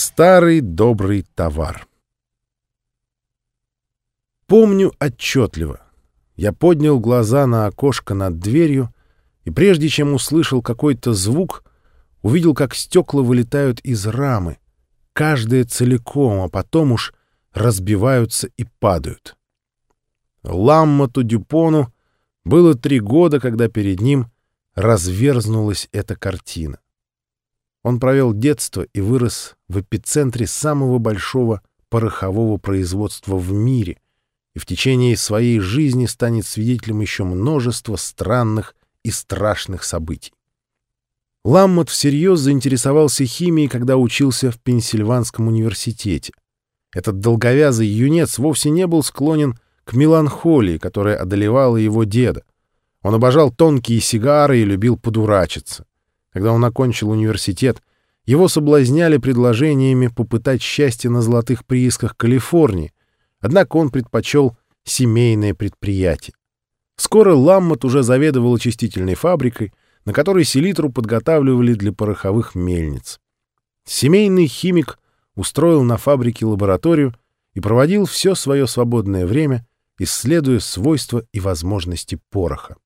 Старый добрый товар. Помню отчетливо. Я поднял глаза на окошко над дверью, и прежде чем услышал какой-то звук, увидел, как стекла вылетают из рамы, каждое целиком, а потом уж разбиваются и падают. Ламмату Дюпону было три года, когда перед ним разверзнулась эта картина. Он провел детство и вырос в эпицентре самого большого порохового производства в мире и в течение своей жизни станет свидетелем еще множества странных и страшных событий. Ламмот всерьез заинтересовался химией, когда учился в Пенсильванском университете. Этот долговязый юнец вовсе не был склонен к меланхолии, которая одолевала его деда. Он обожал тонкие сигары и любил подурачиться. Когда он окончил университет, его соблазняли предложениями попытать счастье на золотых приисках Калифорнии, однако он предпочел семейное предприятие. Скоро Ламмот уже заведовал очистительной фабрикой, на которой селитру подготавливали для пороховых мельниц. Семейный химик устроил на фабрике лабораторию и проводил все свое свободное время, исследуя свойства и возможности пороха.